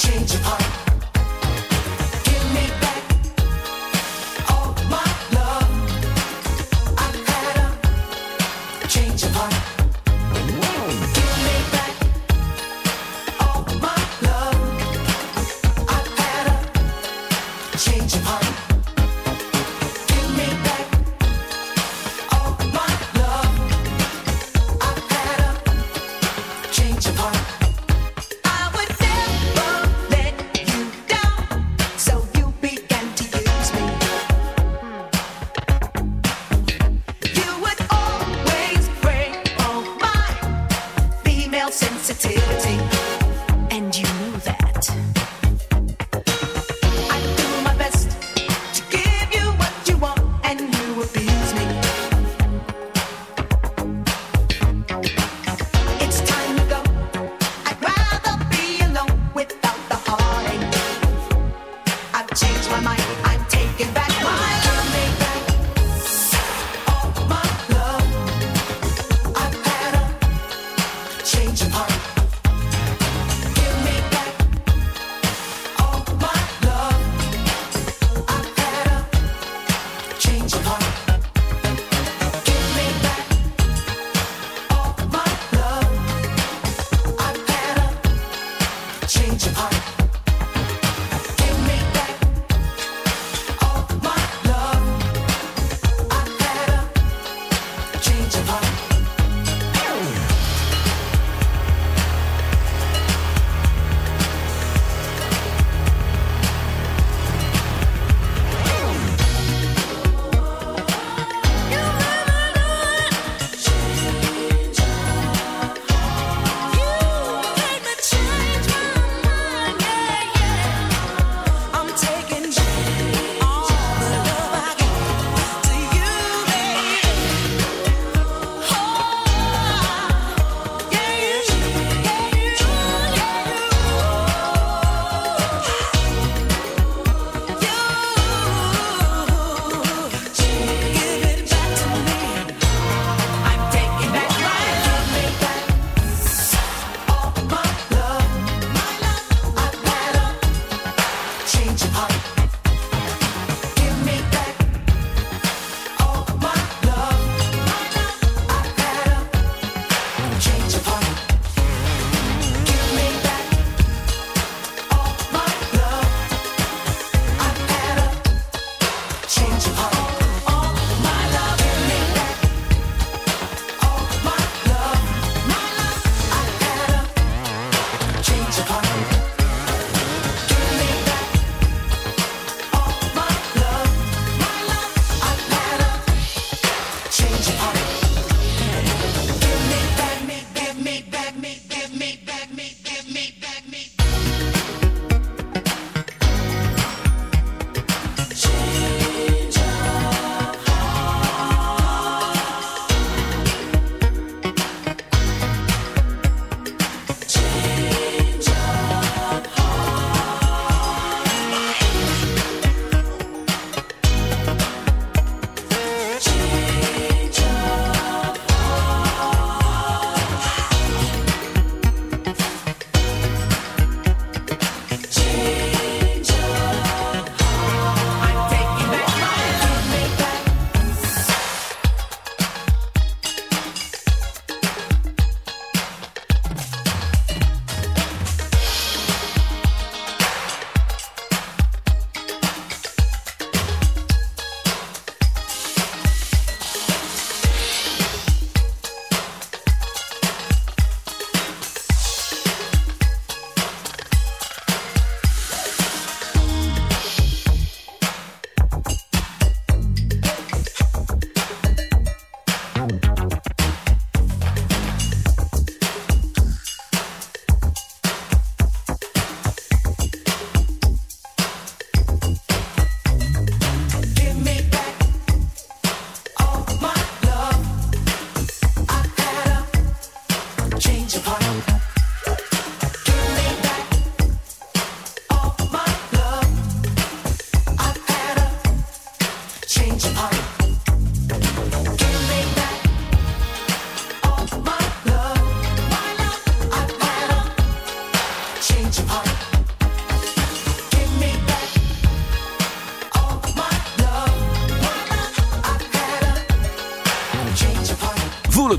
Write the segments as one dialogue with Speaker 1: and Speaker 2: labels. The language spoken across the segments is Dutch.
Speaker 1: change your
Speaker 2: heart.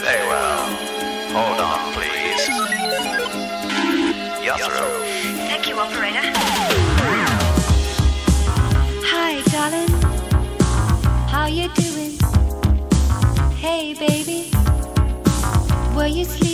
Speaker 3: Very well. Hold on, please. Yasro.
Speaker 4: Thank you, operator. Hi, darling. How you doing? Hey, baby. Were you sleeping?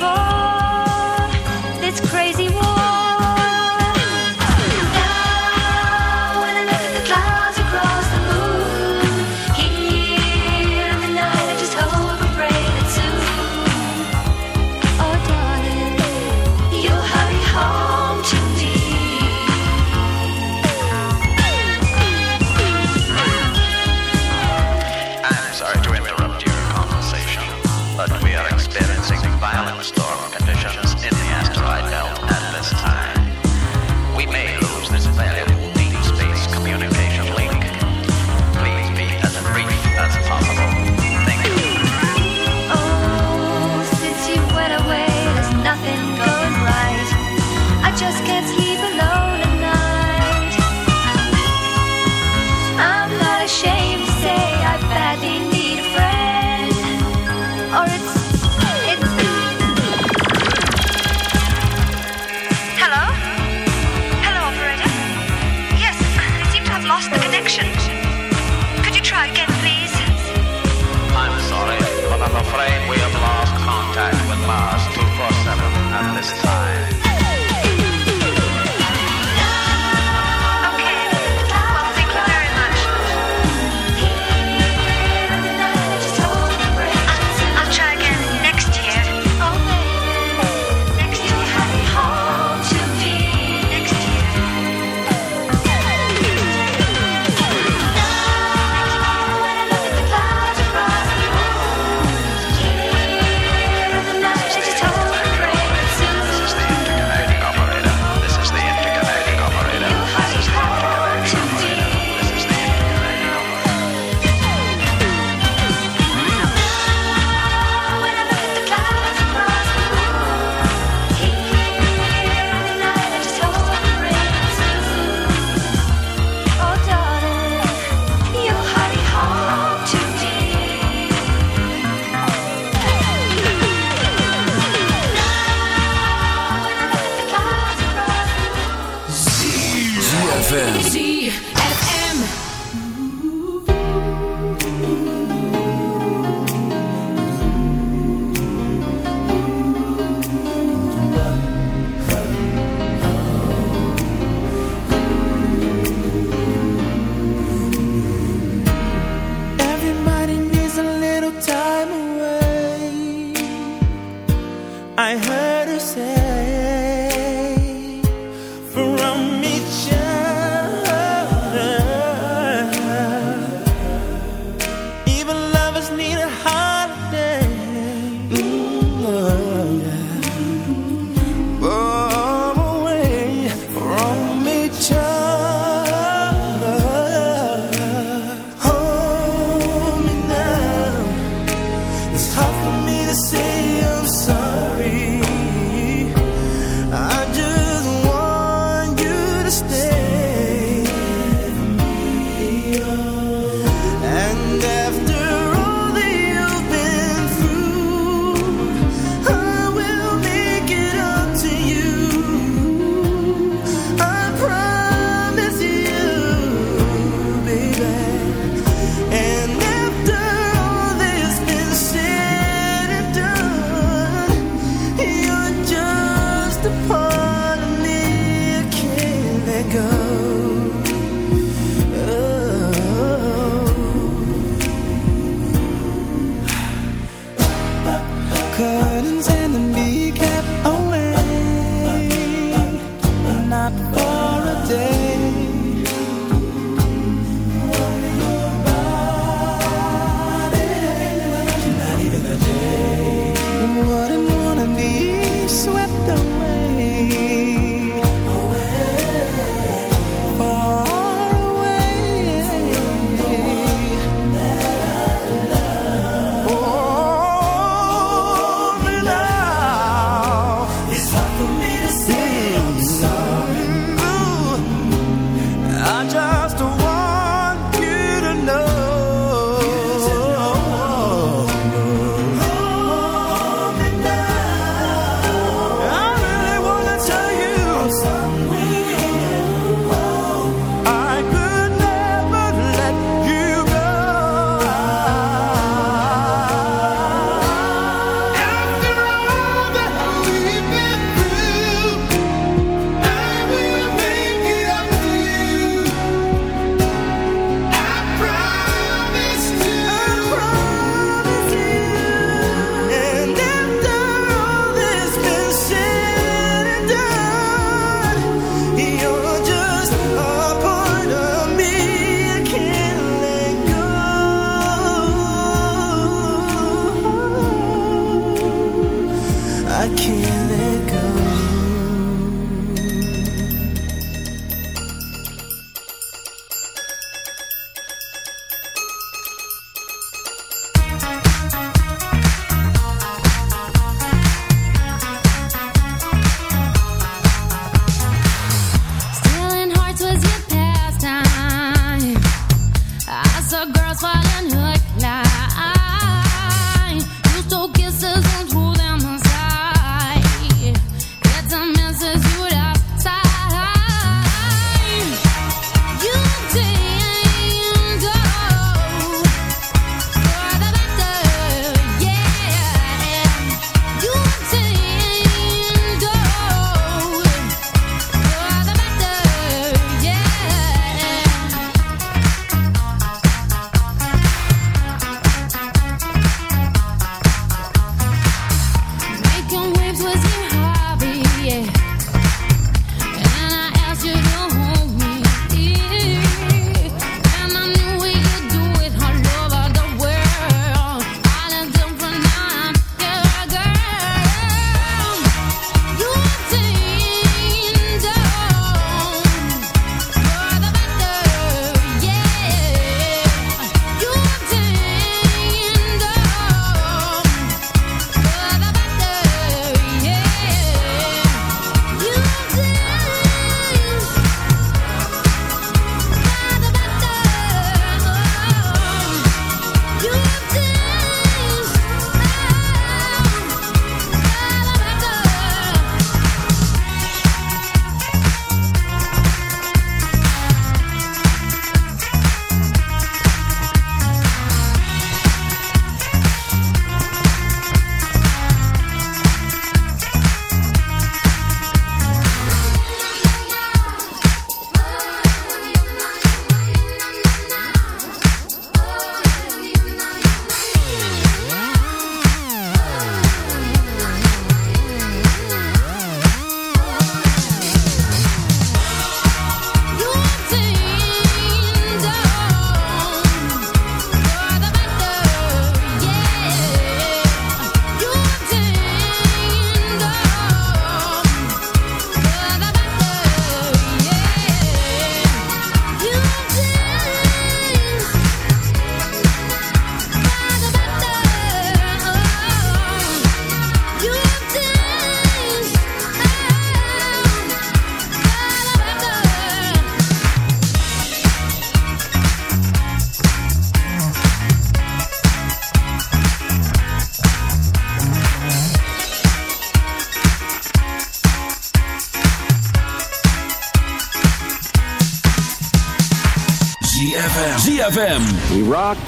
Speaker 5: know.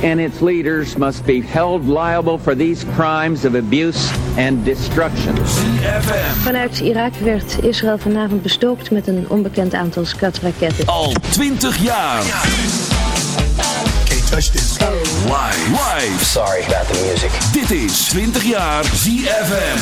Speaker 5: and
Speaker 6: its leaders must be held liable for these crimes of abuse and destruction.
Speaker 7: Vanuit Irak werd Israël vanavond bestookt met een onbekend aantal skatraketten.
Speaker 8: Al 20 jaar. Can't touch this. Live. Live.
Speaker 9: Sorry about the music.
Speaker 8: Dit is 20 jaar ZFM.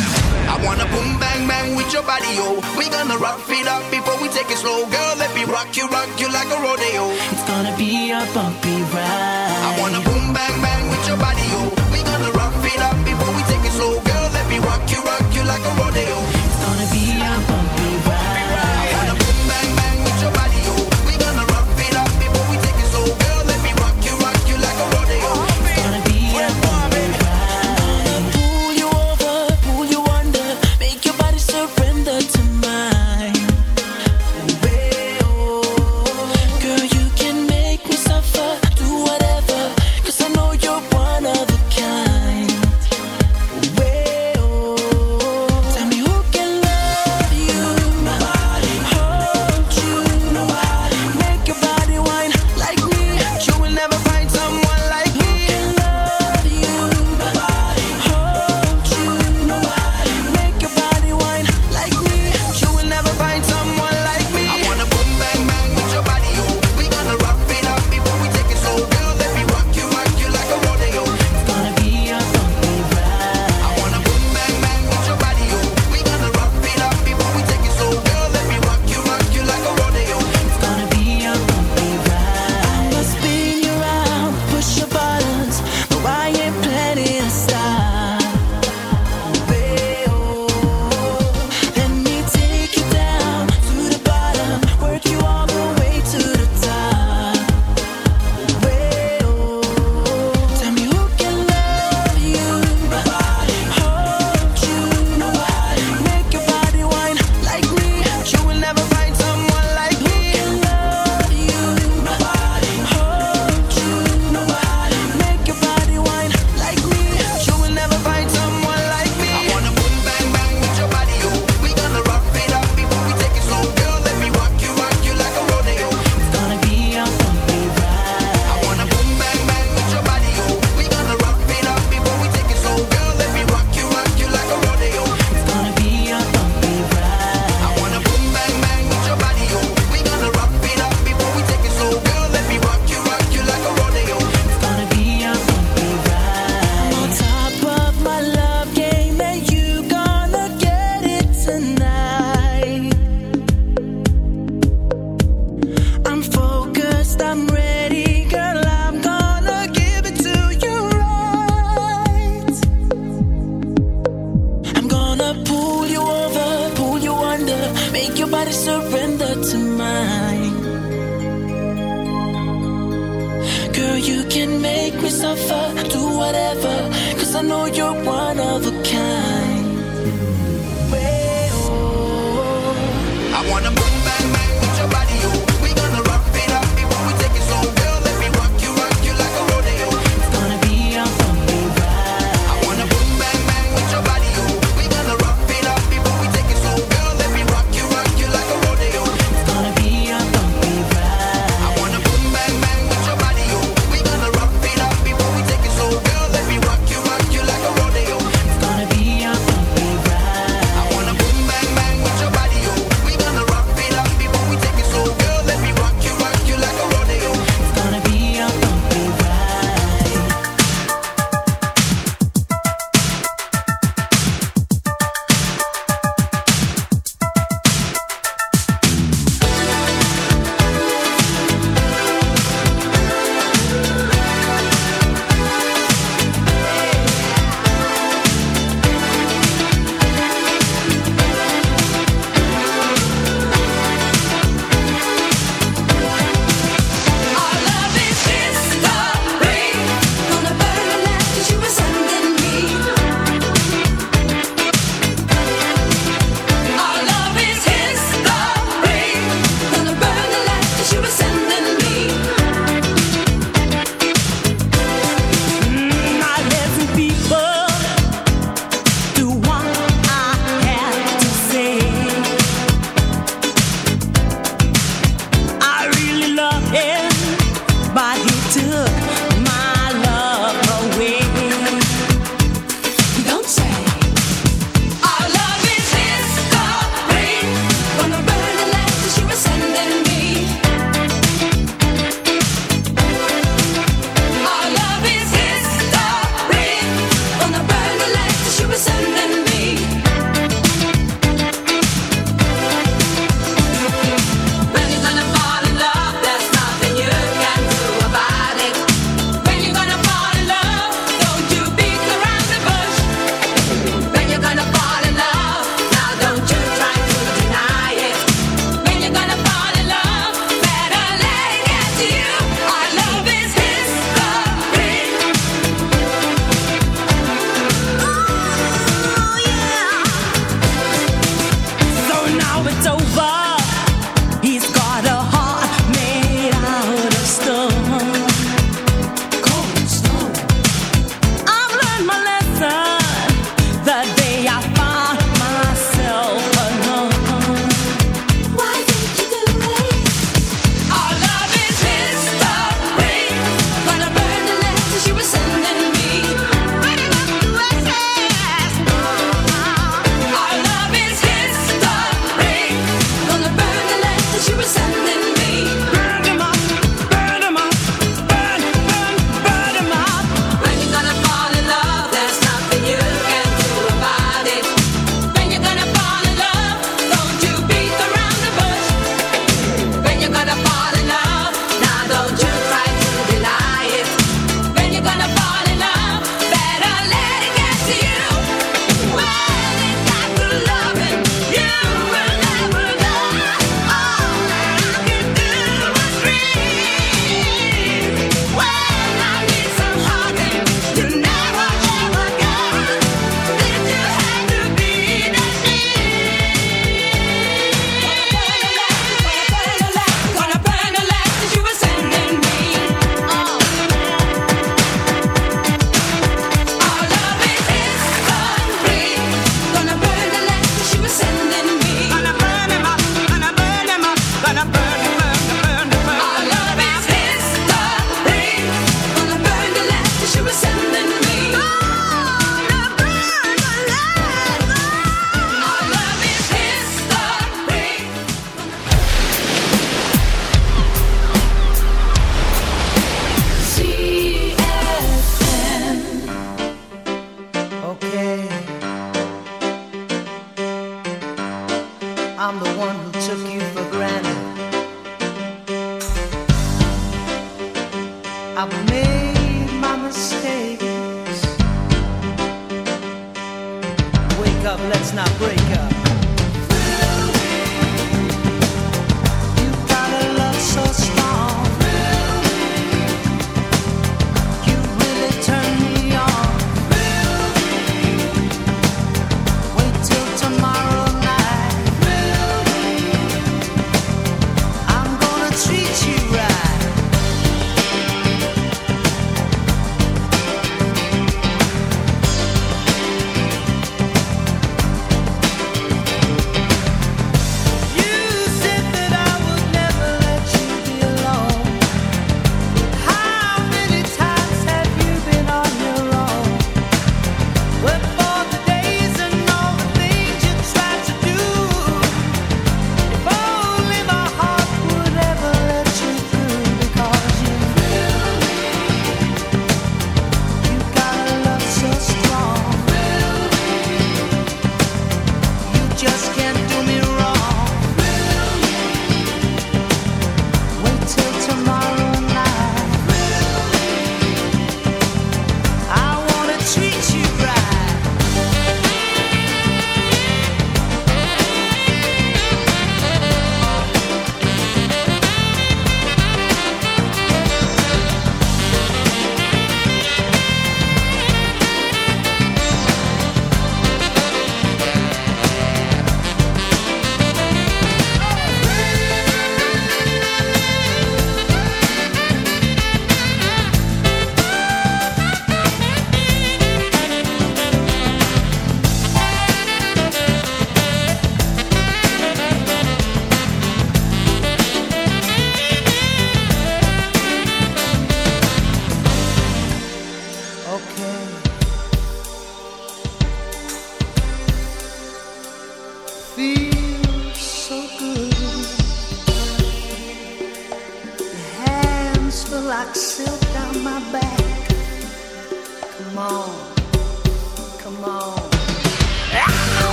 Speaker 10: I wanna boom bang bang with your body, yo. We gonna rock it up before we take it slow. Girl, let me rock you, rock you like a rodeo.
Speaker 5: It's gonna be a bumpy ride.
Speaker 10: wanna boom bang bang with your body. We gonna rock it up before we take it slow, girl. Let me rock you, rock you like a rodeo.